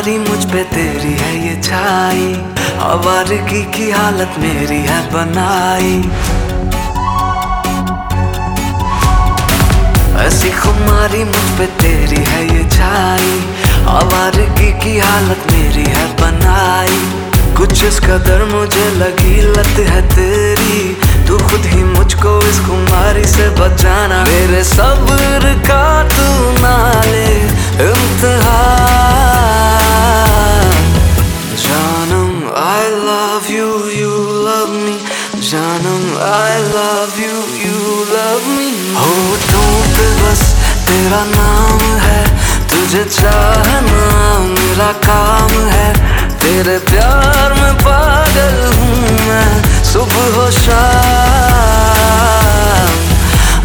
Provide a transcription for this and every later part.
पे तेरी है ये छाई। आवारगी की हालत मेरी है बनाई। ऐसी खुमारी मुझ पे तेरी है ये छाई। आवारगी की हालत मेरी है बनाई। कुछ इस कदर मुझे लगी लत है तेरी। तू खुद ही मुझको इस खुमारी से बचाना। मेरे सब्र का तू जानम love you you love me होठों पे बस, तेरा नाम है। तुझे चाहना मेरा काम है। तेरे प्यार में पागल हूँ मैं, सुबह शाम।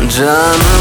जाना